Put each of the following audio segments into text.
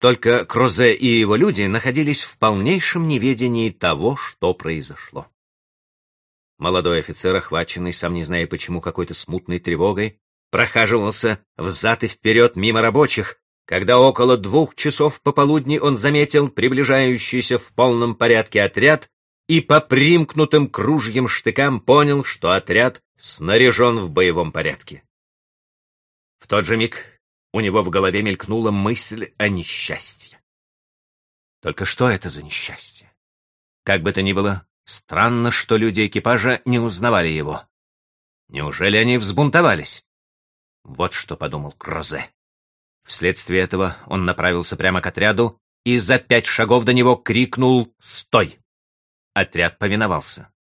Только Крозе и его люди находились в полнейшем неведении того, что произошло. Молодой офицер, охваченный, сам не зная почему, какой-то смутной тревогой, прохаживался взад и вперед мимо рабочих, когда около двух часов пополудни он заметил приближающийся в полном порядке отряд и по примкнутым кружьям штыкам понял, что отряд снаряжен в боевом порядке. В тот же миг у него в голове мелькнула мысль о несчастье. Только что это за несчастье? Как бы то ни было, странно, что люди экипажа не узнавали его. Неужели они взбунтовались? Вот что подумал Крозе. Вследствие этого он направился прямо к отряду и за пять шагов до него крикнул «Стой!». Отряд повиновался.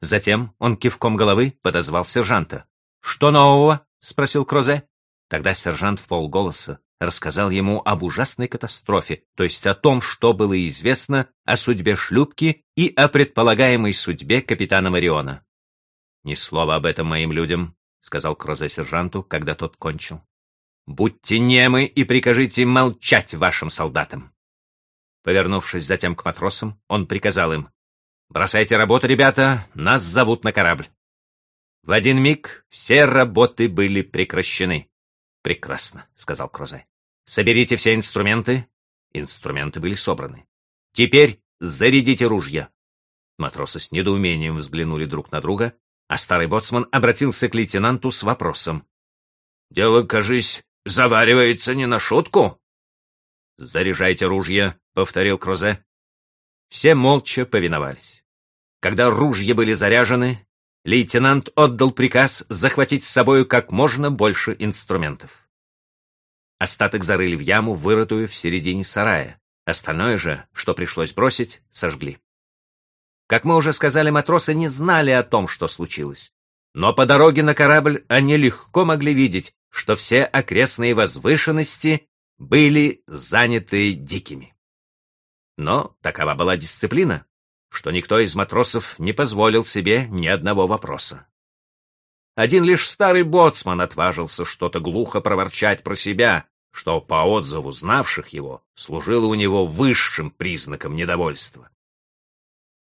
Затем он кивком головы подозвал сержанта. «Что нового?» — спросил Крозе. Тогда сержант в полголоса рассказал ему об ужасной катастрофе, то есть о том, что было известно о судьбе шлюпки и о предполагаемой судьбе капитана Мариона. «Ни слова об этом моим людям», — сказал Крозе сержанту, когда тот кончил. «Будьте немы и прикажите молчать вашим солдатам». Повернувшись затем к матросам, он приказал им. «Бросайте работу, ребята, нас зовут на корабль». В один миг все работы были прекращены. «Прекрасно», — сказал Крозе. «Соберите все инструменты». Инструменты были собраны. «Теперь зарядите ружья». Матросы с недоумением взглянули друг на друга, а старый боцман обратился к лейтенанту с вопросом. «Дело, кажись, заваривается не на шутку?» «Заряжайте ружья», — повторил Крозе. Все молча повиновались. Когда ружья были заряжены, лейтенант отдал приказ захватить с собою как можно больше инструментов. Остаток зарыли в яму, вырытую в середине сарая. Остальное же, что пришлось бросить, сожгли. Как мы уже сказали, матросы не знали о том, что случилось. Но по дороге на корабль они легко могли видеть, что все окрестные возвышенности были заняты дикими. Но такова была дисциплина что никто из матросов не позволил себе ни одного вопроса. Один лишь старый боцман отважился что-то глухо проворчать про себя, что по отзыву знавших его служило у него высшим признаком недовольства.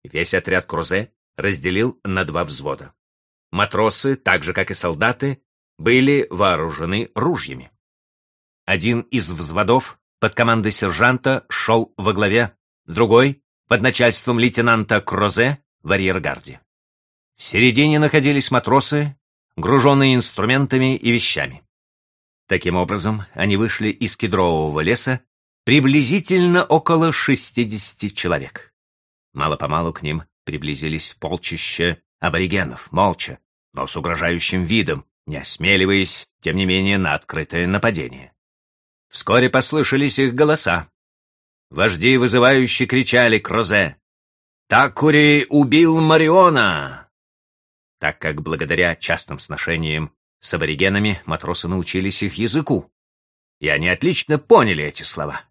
Весь отряд Крузе разделил на два взвода. Матросы, так же как и солдаты, были вооружены ружьями. Один из взводов под командой сержанта шел во главе, другой под начальством лейтенанта Крозе в арьергарде. В середине находились матросы, груженные инструментами и вещами. Таким образом, они вышли из кедрового леса приблизительно около 60 человек. Мало-помалу к ним приблизились полчища аборигенов, молча, но с угрожающим видом, не осмеливаясь, тем не менее, на открытое нападение. Вскоре послышались их голоса. Вожди вызывающе кричали Крозе. «Такури убил Мариона!» Так как благодаря частым сношениям с аборигенами матросы научились их языку, и они отлично поняли эти слова.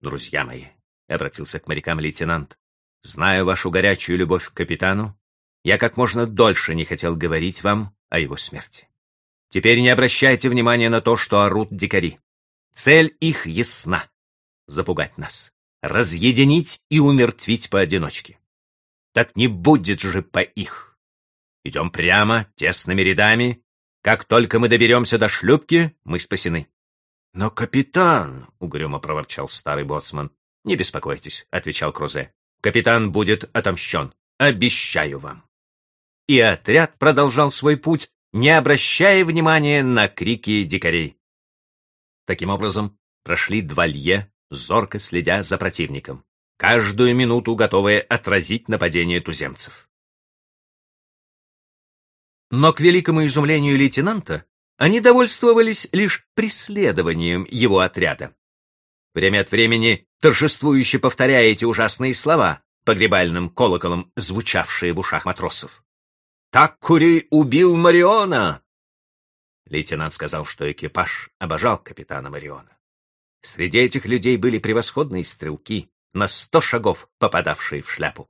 «Друзья мои», — обратился к морякам лейтенант, — «знаю вашу горячую любовь к капитану, я как можно дольше не хотел говорить вам о его смерти. Теперь не обращайте внимания на то, что орут дикари. Цель их ясна запугать нас, разъединить и умертвить поодиночке. Так не будет же по их. Идем прямо, тесными рядами. Как только мы доберемся до шлюпки, мы спасены. — Но, капитан, — угрюмо проворчал старый боцман. — Не беспокойтесь, — отвечал Крузе. — Капитан будет отомщен. Обещаю вам. И отряд продолжал свой путь, не обращая внимания на крики дикарей. Таким образом, прошли два лье, зорко следя за противником, каждую минуту готовые отразить нападение туземцев. Но к великому изумлению лейтенанта они довольствовались лишь преследованием его отряда. Время от времени торжествующе повторяя эти ужасные слова, погребальным колоколом звучавшие в ушах матросов. «Так Кури убил Мариона!» Лейтенант сказал, что экипаж обожал капитана Мариона. Среди этих людей были превосходные стрелки, на сто шагов попадавшие в шляпу.